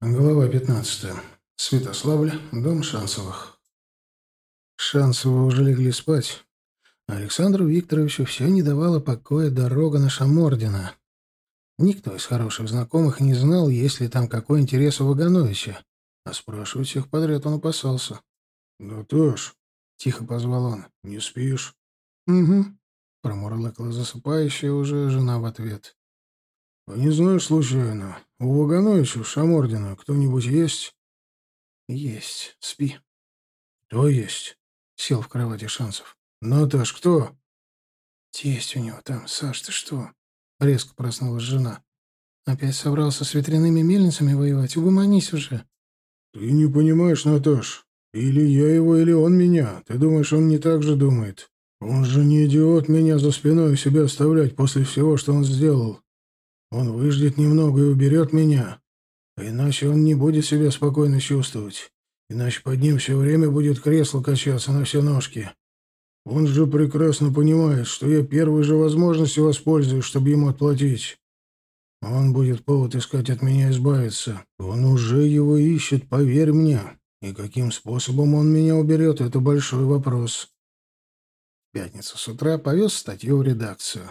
Глава 15. Святославль, дом Шансовых. Шансовы уже легли спать. Александру Викторовичу все не давала покоя дорога на Шамордина. Никто из хороших знакомых не знал, есть ли там какой интерес у Вагановича, а спрашивать всех подряд он опасался. «Наташ», — тихо позвал он, — «не спишь?» «Угу», — промурлыкала засыпающая уже жена в ответ. «А не знаешь, случайно, у Вагановича в Шамордина кто-нибудь есть?» «Есть. Спи». «Кто есть?» — сел в кровати Шансов. «Наташ, кто?» «Тесть у него там. Саш, ты что?» — резко проснулась жена. «Опять собрался с ветряными мельницами воевать? Угомонись уже». «Ты не понимаешь, Наташ. Или я его, или он меня. Ты думаешь, он не так же думает? Он же не идиот меня за спиной себя оставлять после всего, что он сделал. Он выждет немного и уберет меня. А иначе он не будет себя спокойно чувствовать. Иначе под ним все время будет кресло качаться на все ножки. Он же прекрасно понимает, что я первой же возможностью воспользуюсь, чтобы ему отплатить. Он будет повод искать от меня избавиться. Он уже его ищет, поверь мне. И каким способом он меня уберет, это большой вопрос. В пятницу с утра повез статью в редакцию.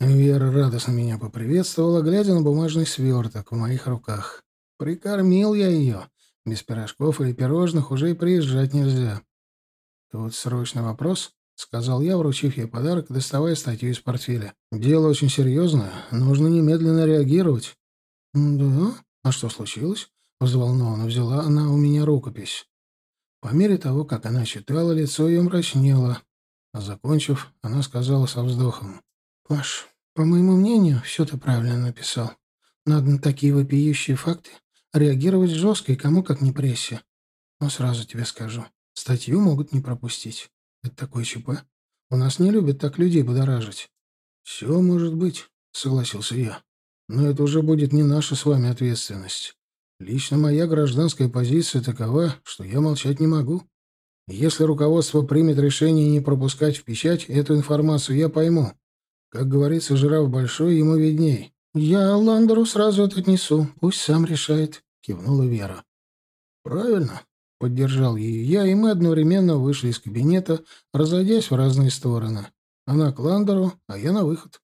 Вера радостно меня поприветствовала, глядя на бумажный сверток в моих руках. Прикормил я ее. Без пирожков или пирожных уже и приезжать нельзя. «Тут срочный вопрос», — сказал я, вручив ей подарок, доставая статью из портфеля. «Дело очень серьезное. Нужно немедленно реагировать». «Да? А что случилось?» — взволнованно взяла она у меня рукопись. По мере того, как она читала, лицо ее мрачнело. Закончив, она сказала со вздохом. «Паш, по моему мнению, все ты правильно написал. Надо на такие вопиющие факты реагировать жестко и кому как не прессе. Но сразу тебе скажу, статью могут не пропустить. Это такое ЧП. У нас не любят так людей будоражить». «Все может быть», — согласился я. «Но это уже будет не наша с вами ответственность. Лично моя гражданская позиция такова, что я молчать не могу. Если руководство примет решение не пропускать в печать эту информацию, я пойму. Как говорится, жираф большой, ему видней. «Я Ландеру сразу это отнесу. Пусть сам решает», — кивнула Вера. «Правильно», — поддержал ее я, и мы одновременно вышли из кабинета, разойдясь в разные стороны. Она к Ландеру, а я на выход.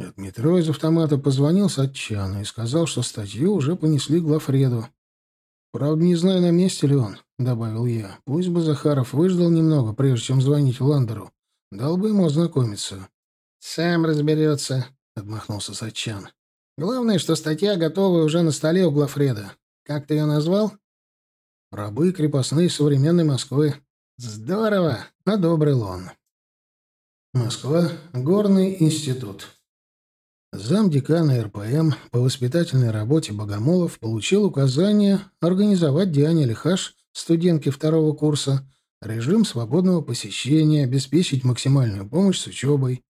От из автомата позвонил Сатчану и сказал, что статью уже понесли Глафреду. «Правда, не знаю, на месте ли он», — добавил я. «Пусть бы Захаров выждал немного, прежде чем звонить Ландеру. Дал бы ему ознакомиться». «Сам разберется», — отмахнулся Сачан. «Главное, что статья готова уже на столе у Глафреда. Как ты ее назвал?» «Рабы крепостные современной Москвы». «Здорово!» — одобрил он. Москва. Горный институт. Зам декана РПМ по воспитательной работе Богомолов получил указание организовать Диане Лихаш, студентке второго курса, режим свободного посещения, обеспечить максимальную помощь с учебой.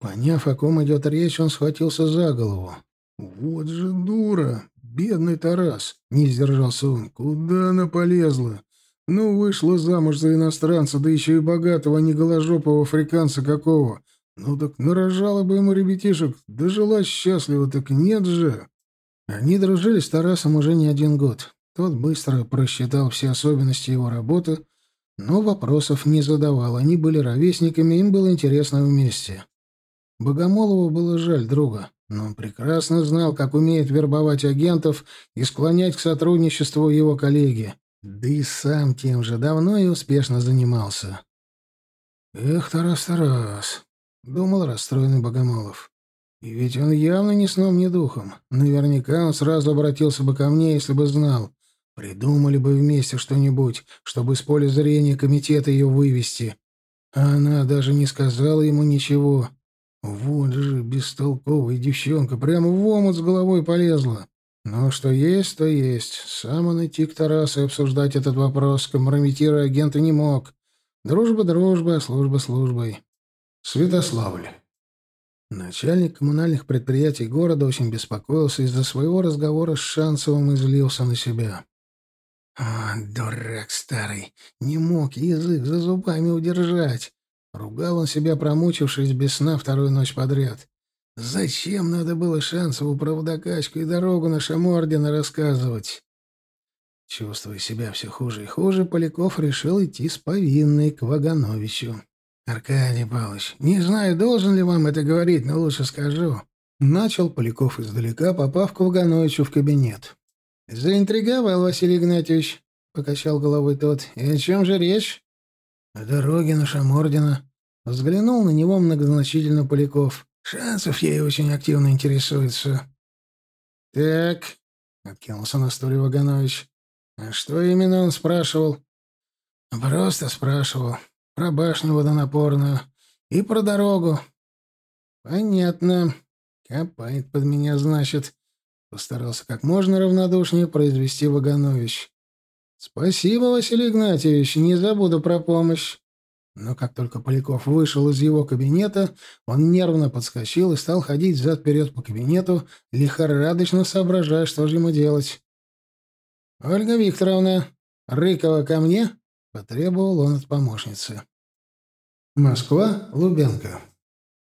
Поняв, о ком идет речь, он схватился за голову. «Вот же дура! Бедный Тарас!» — не сдержался он. «Куда она полезла? Ну, вышла замуж за иностранца, да еще и богатого, а не голожопого африканца какого. Ну так нарожала бы ему ребятишек, да жила счастливо, так нет же!» Они дружили с Тарасом уже не один год. Тот быстро просчитал все особенности его работы, но вопросов не задавал. Они были ровесниками, им было интересно вместе. Богомолову было жаль друга, но он прекрасно знал, как умеет вербовать агентов и склонять к сотрудничеству его коллеги. Да и сам тем же давно и успешно занимался. «Эх, Тарас-Тарас», — думал расстроенный Богомолов. «И ведь он явно ни сном, ни духом. Наверняка он сразу обратился бы ко мне, если бы знал. Придумали бы вместе что-нибудь, чтобы с поля зрения комитета ее вывести. А она даже не сказала ему ничего. Вот же бестолковая девчонка, прямо в омут с головой полезла. Но что есть, то есть. Сам он идти к Тарасу и обсуждать этот вопрос, компрометируя агента, не мог. Дружба дружба, а служба службой. Святославль. Начальник коммунальных предприятий города очень беспокоился из-за своего разговора с Шансовым и злился на себя. «А, дурак старый, не мог язык за зубами удержать. Ругал он себя, промучившись без сна вторую ночь подряд. Зачем надо было Шансову про водокачку и дорогу на Шамордина рассказывать? Чувствуя себя все хуже и хуже, Поляков решил идти с повинной к Вагановичу. «Аркадий Павлович, не знаю, должен ли вам это говорить, но лучше скажу». Начал Поляков издалека, попав к Вагановичу в кабинет. «Заинтриговал, Василий Игнатьевич», — покачал головой тот. «И о чем же речь?» «О дороге на Шамордина». Взглянул на него многозначительно Поляков. «Шансов ей очень активно интересуется». «Так», — откинулся на стуле Ваганович. «А что именно он спрашивал?» «Просто спрашивал. Про башню водонапорную. И про дорогу». «Понятно. Копает под меня, значит». Постарался как можно равнодушнее произвести Ваганович. «Спасибо, Василий Игнатьевич, не забуду про помощь». Но как только Поляков вышел из его кабинета, он нервно подскочил и стал ходить взад-вперед по кабинету, лихорадочно соображая, что же ему делать. «Ольга Викторовна, Рыкова ко мне?» — потребовал он от помощницы. Москва, Лубенко.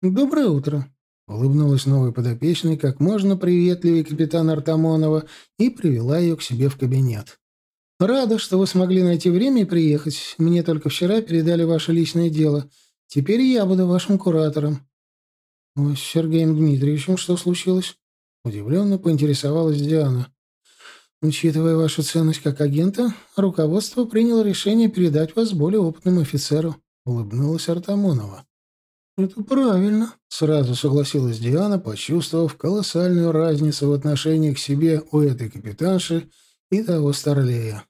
«Доброе утро», Улыбнулась новой подопечной как можно приветливее капитана Артамонова и привела ее к себе в кабинет. «Рада, что вы смогли найти время и приехать. Мне только вчера передали ваше личное дело. Теперь я буду вашим куратором». «С Сергеем Дмитриевичем что случилось?» Удивленно поинтересовалась Диана. «Учитывая вашу ценность как агента, руководство приняло решение передать вас более опытному офицеру», — улыбнулась Артамонова. «Это правильно», — сразу согласилась Диана, почувствовав колоссальную разницу в отношении к себе у этой капитанши и того старлея.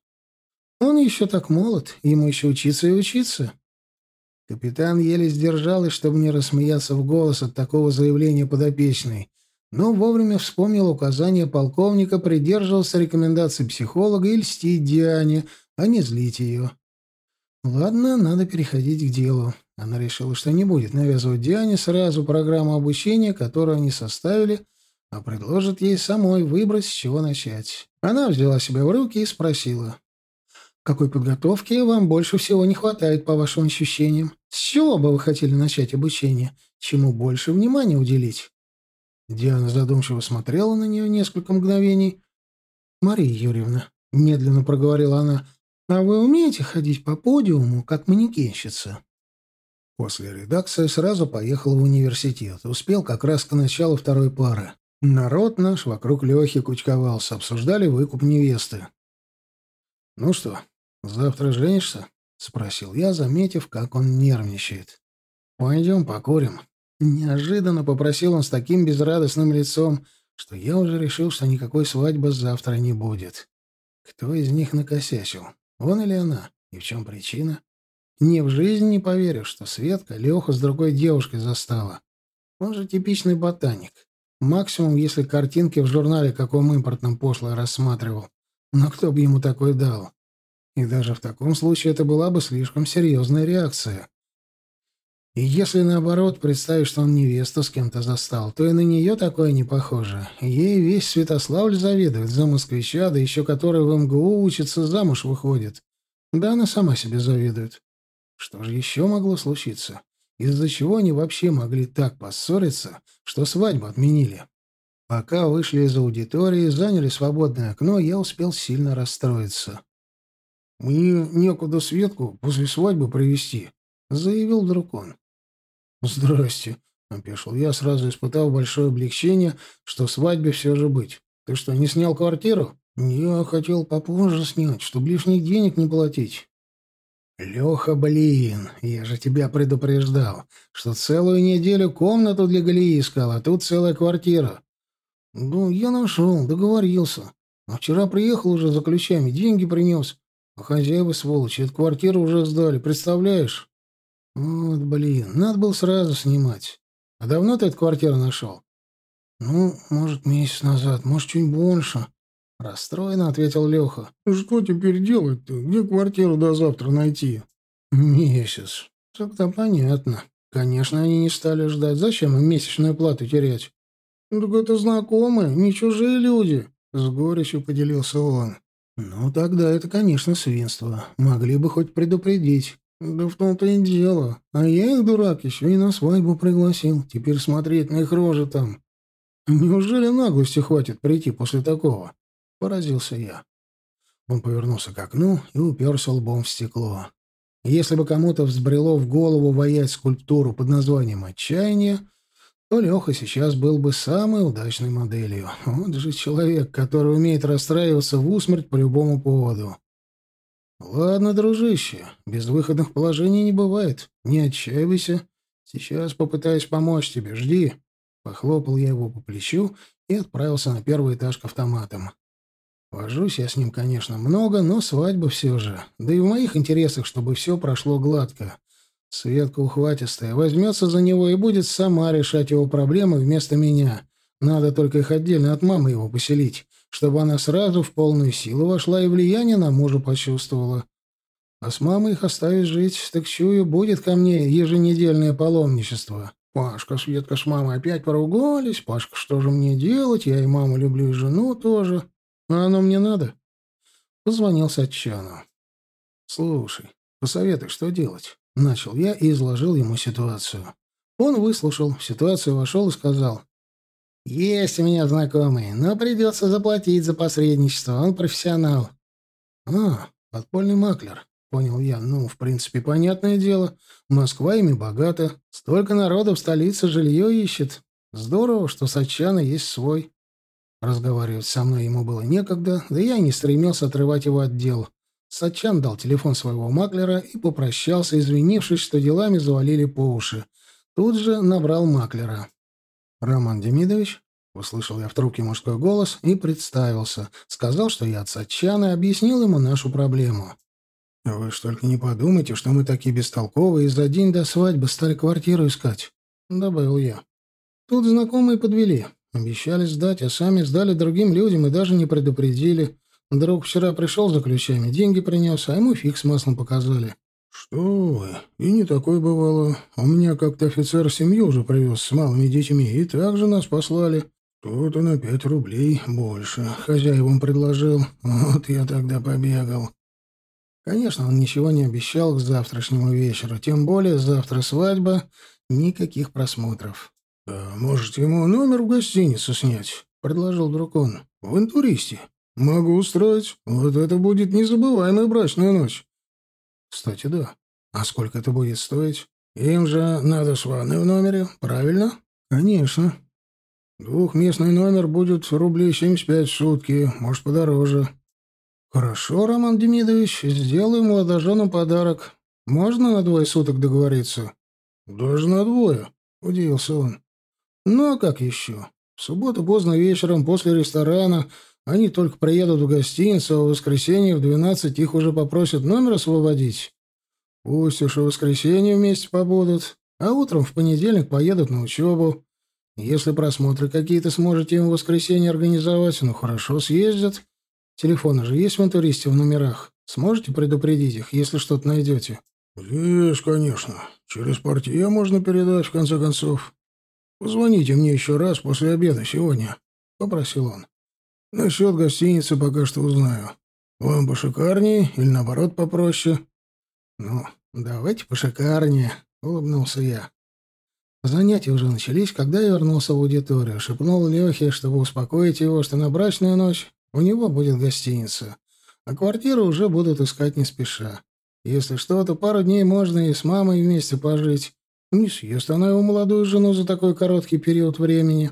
«Он еще так молод, ему еще учиться и учиться». Капитан еле сдержалась, чтобы не рассмеяться в голос от такого заявления подопечной, но вовремя вспомнил указание полковника, придерживался рекомендаций психолога и льстить Диане, а не злить ее. «Ладно, надо переходить к делу». Она решила, что не будет навязывать Диане сразу программу обучения, которую они составили, а предложит ей самой выбрать, с чего начать. Она взяла себя в руки и спросила. «Какой подготовки вам больше всего не хватает, по вашим ощущениям? С чего бы вы хотели начать обучение? Чему больше внимания уделить?» Диана задумчиво смотрела на нее несколько мгновений. «Мария Юрьевна», — медленно проговорила она, — «а вы умеете ходить по подиуму, как манекенщица?» После редакции сразу поехал в университет. Успел как раз к началу второй пары. Народ наш вокруг Лехи кучковался, обсуждали выкуп невесты. «Ну что, завтра женишься?» — спросил я, заметив, как он нервничает. «Пойдем покурим». Неожиданно попросил он с таким безрадостным лицом, что я уже решил, что никакой свадьбы завтра не будет. Кто из них накосячил? Он или она? И в чем причина? Ни в жизнь не поверю, что Светка Леху с другой девушкой застала. Он же типичный ботаник. Максимум, если картинки в журнале каком импортном пошло рассматривал. Но кто бы ему такой дал? И даже в таком случае это была бы слишком серьезная реакция. И если, наоборот, представить, что он невесту с кем-то застал, то и на нее такое не похоже. Ей весь Святославль завидует за москвича, да еще который в МГУ учится, замуж выходит. Да она сама себе завидует. Что же еще могло случиться? Из-за чего они вообще могли так поссориться, что свадьбу отменили? Пока вышли из аудитории, заняли свободное окно, я успел сильно расстроиться. «Мне некуда Светку после свадьбы привести, заявил вдруг он. «Здрасте», — опешил я, сразу испытав большое облегчение, что свадьбе все же быть. «Ты что, не снял квартиру?» «Я хотел попозже снять, чтобы лишних денег не платить». «Леха, блин, я же тебя предупреждал, что целую неделю комнату для Галии искал, а тут целая квартира». «Ну, я нашел, договорился. А вчера приехал уже за ключами, деньги принес. А хозяева, сволочи, эту квартиру уже сдали, представляешь?» «Вот, блин, надо было сразу снимать. А давно ты эту квартиру нашел?» «Ну, может, месяц назад, может, чуть больше». Расстроенно ответил Леха. «Что теперь делать-то? Где квартиру до завтра найти?» «Месяц. Тогда понятно. Конечно, они не стали ждать. Зачем им месячную плату терять?» «Так это знакомые, не чужие люди», — с горечью поделился он. «Ну, тогда это, конечно, свинство. Могли бы хоть предупредить». «Да в том-то и дело. А я их, дурак, еще и на свадьбу пригласил. Теперь смотреть на их рожи там. Неужели наглости хватит прийти после такого?» Поразился я. Он повернулся к окну и уперся лбом в стекло. Если бы кому-то взбрело в голову воять скульптуру под названием «Отчаяние», то Леха сейчас был бы самой удачной моделью. Вот же человек, который умеет расстраиваться в усмерть по любому поводу. «Ладно, дружище, безвыходных положений не бывает. Не отчаивайся. Сейчас попытаюсь помочь тебе. Жди». Похлопал я его по плечу и отправился на первый этаж к автоматам. Вожусь я с ним, конечно, много, но свадьба все же. Да и в моих интересах, чтобы все прошло гладко. Светка ухватистая возьмется за него и будет сама решать его проблемы вместо меня. Надо только их отдельно от мамы его поселить, чтобы она сразу в полную силу вошла и влияние на мужа почувствовала. А с мамой их оставить жить, так чую, будет ко мне еженедельное паломничество. Пашка, Светка с мамой опять поругались. Пашка, что же мне делать? Я и маму люблю, и жену тоже. А оно мне надо? Позвонил Сатчану. Слушай, посоветуй, что делать? Начал я и изложил ему ситуацию. Он выслушал, в ситуацию вошел и сказал. «Есть у меня знакомый, но придется заплатить за посредничество, он профессионал». «А, подпольный маклер», — понял я. «Ну, в принципе, понятное дело. Москва ими богата. Столько народу в столице жилье ищет. Здорово, что Сачана есть свой». Разговаривать со мной ему было некогда, да я и не стремился отрывать его от дел. Сачан дал телефон своего маклера и попрощался, извинившись, что делами завалили по уши. Тут же набрал маклера. «Роман Демидович?» — услышал я в трубке мужской голос и представился. Сказал, что я от Сачана, объяснил ему нашу проблему. «Вы ж только не подумайте, что мы такие бестолковые и за день до свадьбы стали квартиру искать», — добавил я. «Тут знакомые подвели. Обещали сдать, а сами сдали другим людям и даже не предупредили. Друг вчера пришел за ключами, деньги принес, а ему фиг с маслом показали. «Что вы? И не такое бывало. У меня как-то офицер семью уже привез с малыми детьми, и также нас послали. Кто-то на пять рублей больше. Хозяевам предложил. Вот я тогда побегал». Конечно, он ничего не обещал к завтрашнему вечеру, тем более завтра свадьба, никаких просмотров. «А можете ему номер в гостинице снять?» — предложил друг он. «В интуристе». «Могу устроить. Вот это будет незабываемая брачная ночь». «Кстати, да. А сколько это будет стоить? Им же надо с ванной в номере, правильно?» «Конечно. Двухместный номер будет рублей 75 в сутки, может, подороже». «Хорошо, Роман Демидович, сделаю молодоженам подарок. Можно на двое суток договориться?» «Даже на двое», — удивился он. «Ну, а как еще? В субботу поздно вечером после ресторана они только приедут в гостиницу, а в воскресенье в двенадцать их уже попросят номер освободить. Пусть уж и в воскресенье вместе побудут, а утром в понедельник поедут на учебу. Если просмотры какие-то сможете им в воскресенье организовать, ну хорошо, съездят. Телефоны же есть в интуристе в номерах. Сможете предупредить их, если что-то найдете? Есть, конечно. Через портье можно передать, в конце концов. Позвоните мне еще раз после обеда сегодня, — попросил он. Насчет гостиницы пока что узнаю. Вам пошикарнее или наоборот попроще? Ну, давайте пошикарнее, улыбнулся я. Занятия уже начались, когда я вернулся в аудиторию. Шепнул Лехе, чтобы успокоить его, что на брачную ночь у него будет гостиница, а квартиру уже будут искать не спеша. Если что, то пару дней можно и с мамой вместе пожить. Не съест она его молодую жену за такой короткий период времени.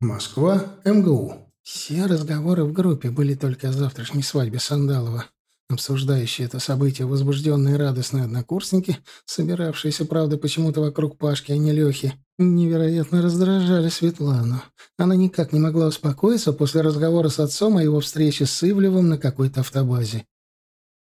Москва, МГУ. Все разговоры в группе были только о завтрашней свадьбе Сандалова. Обсуждающие это событие возбужденные и радостные однокурсники, собиравшиеся, правда, почему-то вокруг Пашки, а не Лехи, невероятно раздражали Светлану. Она никак не могла успокоиться после разговора с отцом о его встрече с Ивлевым на какой-то автобазе.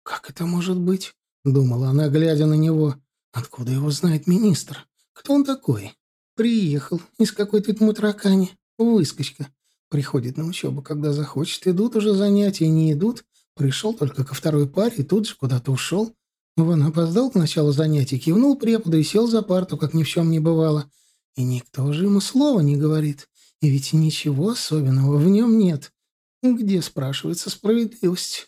«Как это может быть?» — думала она, глядя на него. «Откуда его знает министр? Кто он такой? Приехал из какой-то мутракани, выскочка. Приходит на учебу, когда захочет. Идут уже занятия, не идут. Пришел только ко второй паре и тут же куда-то ушел. Вон опоздал к началу занятий, кивнул преподу и сел за парту, как ни в чем не бывало. И никто же ему слова не говорит. И ведь ничего особенного в нем нет. Где, спрашивается, справедливость?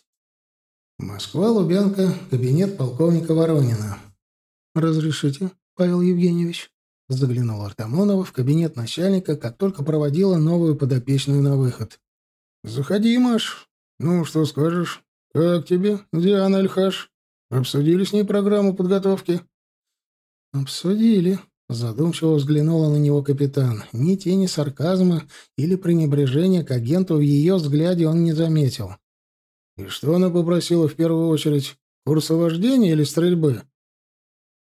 Москва, Лубянка, кабинет полковника Воронина. «Разрешите, Павел Евгеньевич?» Заглянула Артамонова в кабинет начальника, как только проводила новую подопечную на выход. «Заходи, Маш. Ну, что скажешь?» Как тебе, Диана Альхаш? Обсудили с ней программу подготовки?» «Обсудили», — задумчиво взглянула на него капитан. Ни тени сарказма или пренебрежения к агенту в ее взгляде он не заметил. «И что она попросила в первую очередь? Курса вождения или стрельбы?»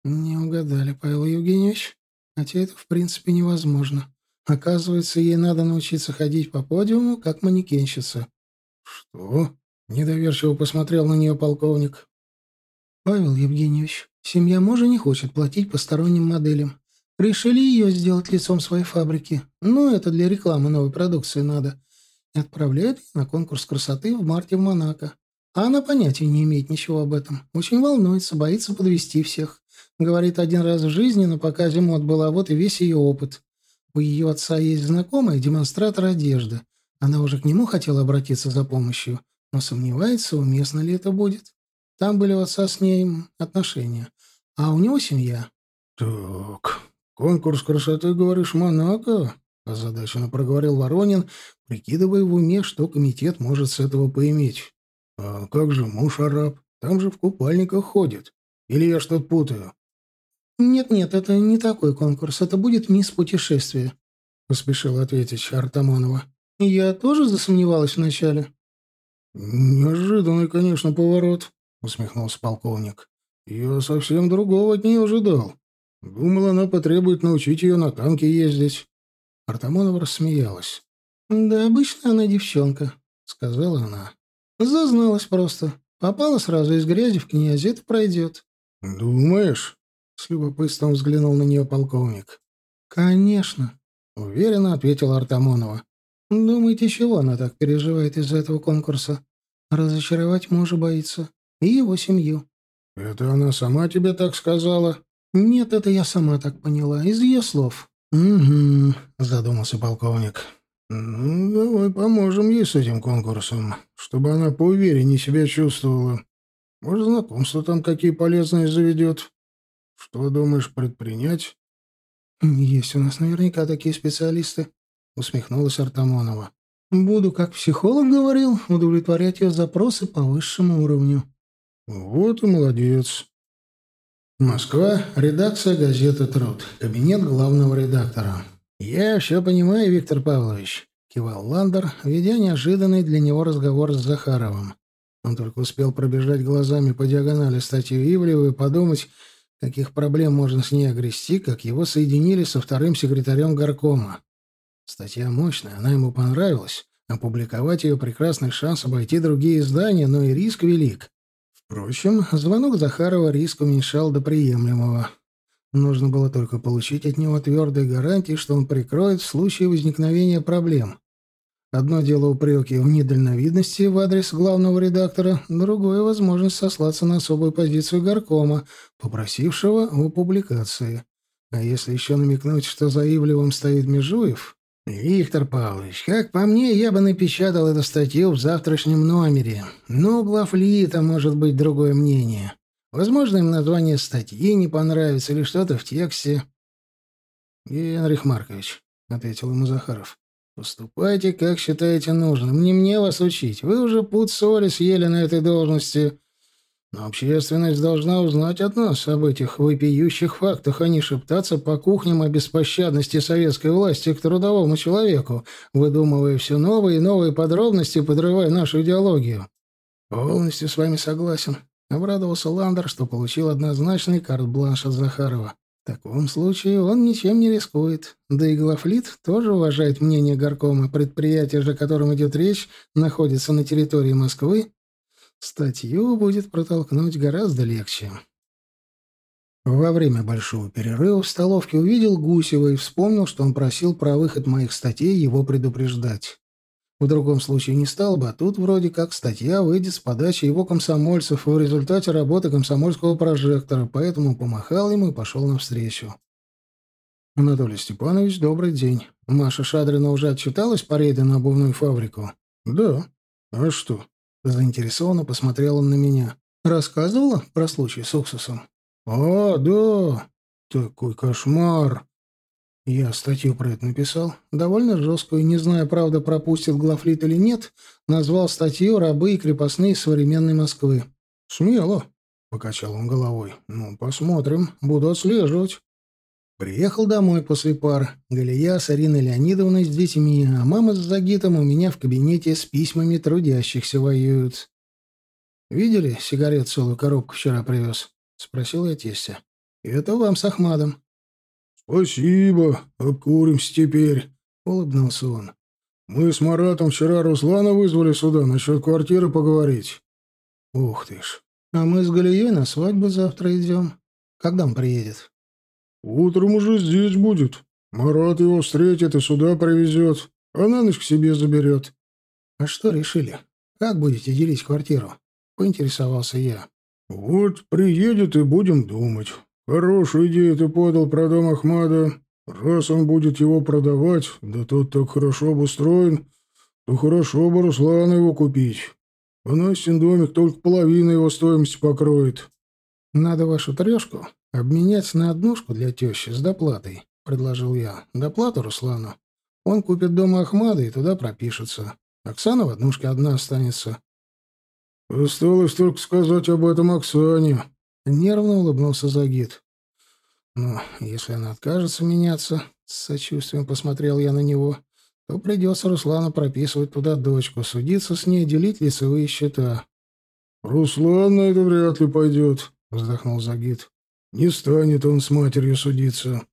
«Не угадали, Павел Евгеньевич. Хотя это, в принципе, невозможно. Оказывается, ей надо научиться ходить по подиуму, как манекенщица». «Что?» — недоверчиво посмотрел на нее полковник. «Павел Евгеньевич, семья мужа не хочет платить посторонним моделям. Решили ее сделать лицом своей фабрики. Ну, это для рекламы новой продукции надо. И отправляют на конкурс красоты в марте в Монако. А она понятия не имеет ничего об этом. Очень волнуется, боится подвести всех. Говорит, один раз в жизни на показе мод была, вот и весь ее опыт. У ее отца есть знакомый, демонстратор одежды. Она уже к нему хотела обратиться за помощью, но сомневается, уместно ли это будет. Там были у отца с ней отношения, а у него семья. «Так, конкурс красоты, говоришь, Монако?» — озадаченно проговорил Воронин, прикидывая в уме, что комитет может с этого поиметь. «А как же муж араб? Там же в купальниках ходит. Или я что-то путаю?» «Нет-нет, это не такой конкурс. Это будет мисс путешествие», — поспешила ответить Артамонова. «Я тоже засомневалась вначале». «Неожиданный, конечно, поворот», — усмехнулся полковник. «Я совсем другого от нее ожидал. Думал, она потребует научить ее на танке ездить». Артамонова рассмеялась. «Да обычно она девчонка», — сказала она. «Зазналась просто. Попала сразу из грязи в князь, это пройдет». «Думаешь?» — с любопытством взглянул на нее полковник. «Конечно», — уверенно ответила Артамонова. «Думаете, чего она так переживает из-за этого конкурса? Разочаровать мужа боится и его семью. «Это она сама тебе так сказала?» «Нет, это я сама так поняла, из ее слов». «Угу», — задумался полковник. «Ну, давай поможем ей с этим конкурсом, чтобы она поувереннее себя чувствовала. Может, знакомства там какие полезные заведет. Что думаешь предпринять?» «Есть у нас наверняка такие специалисты», — усмехнулась Артамонова. «Буду, как психолог говорил, удовлетворять ее запросы по высшему уровню». Вот и молодец. Москва. Редакция газеты «Труд». Кабинет главного редактора. «Я все понимаю, Виктор Павлович», — кивал Ландер, ведя неожиданный для него разговор с Захаровым. Он только успел пробежать глазами по диагонали статью Ивлева и подумать, каких проблем можно с ней огрести, как его соединили со вторым секретарем горкома. Статья мощная, она ему понравилась. Опубликовать ее — прекрасный шанс обойти другие издания, но и риск велик. Впрочем, звонок Захарова риск уменьшал до приемлемого. Нужно было только получить от него твердые гарантии, что он прикроет в случае возникновения проблем. Одно дело упреки в недальновидности в адрес главного редактора, другое — возможность сослаться на особую позицию горкома, попросившего о публикации. А если еще намекнуть, что за Ивлевым стоит Межуев... «Виктор Павлович, как по мне, я бы напечатал эту статью в завтрашнем номере. Но у главлита может быть другое мнение. Возможно, им название статьи не понравится или что-то в тексте». «Генрих Маркович», — ответил ему Захаров, — «поступайте, как считаете нужным. Не мне вас учить. Вы уже пуд соли съели на этой должности». Но общественность должна узнать от нас об этих вопиющих фактах, а не шептаться по кухням о беспощадности советской власти к трудовому человеку, выдумывая все новые и новые подробности, подрывая нашу идеологию. Полностью с вами согласен. Обрадовался Ландер, что получил однозначный карт-бланш от Захарова. В таком случае он ничем не рискует. Да и Глафлит тоже уважает мнение горкома. Предприятие же, о котором идет речь, находится на территории Москвы Статью будет протолкнуть гораздо легче. Во время большого перерыва в столовке увидел Гусева и вспомнил, что он просил про выход моих статей его предупреждать. В другом случае не стал бы, а тут вроде как статья выйдет с подачи его комсомольцев в результате работы комсомольского прожектора, поэтому помахал ему и пошел навстречу. «Анатолий Степанович, добрый день. Маша Шадрина уже отчиталась по рейду на обувную фабрику?» «Да. А что?» Заинтересованно посмотрел он на меня. Рассказывала про случай с уксусом? «А, да! Такой кошмар!» Я статью про это написал. Довольно жесткую, не знаю, правда, пропустит главлит или нет, назвал статью «Рабы и крепостные современной Москвы». «Смело», — покачал он головой. «Ну, посмотрим. Буду отслеживать». Приехал домой после пар. Галия с Ариной Леонидовной с детьми, а мама с Загитом у меня в кабинете с письмами трудящихся воюют. «Видели, сигарет целую коробку вчера привез?» — спросил я тестя. «Это вам с Ахмадом». «Спасибо, обкуримся теперь», — улыбнулся он. «Мы с Маратом вчера Руслана вызвали сюда насчет квартиры поговорить». «Ух ты ж! А мы с Галией на свадьбу завтра идем. Когда он приедет?» «Утром уже здесь будет. Марат его встретит и сюда привезет, а на ночь к себе заберет». «А что решили? Как будете делить квартиру?» — поинтересовался я. «Вот приедет и будем думать. Хорошую идею ты подал про дом Ахмада. Раз он будет его продавать, да тот так хорошо обустроен, то хорошо бы Руслана его купить. А Настин домик только половину его стоимости покроет. Надо вашу трешку обменять на однушку для тещи с доплатой, — предложил я. Доплату Руслану. Он купит дом Ахмада и туда пропишется. Оксана в однушке одна останется. Осталось только сказать об этом Оксане, Нервно улыбнулся Загид. «Ну, если она откажется меняться, — с сочувствием посмотрел я на него, — то придется Руслану прописывать туда дочку, судиться с ней, делить лицевые счета». «Руслан на это вряд ли пойдет», — вздохнул Загид. «Не станет он с матерью судиться.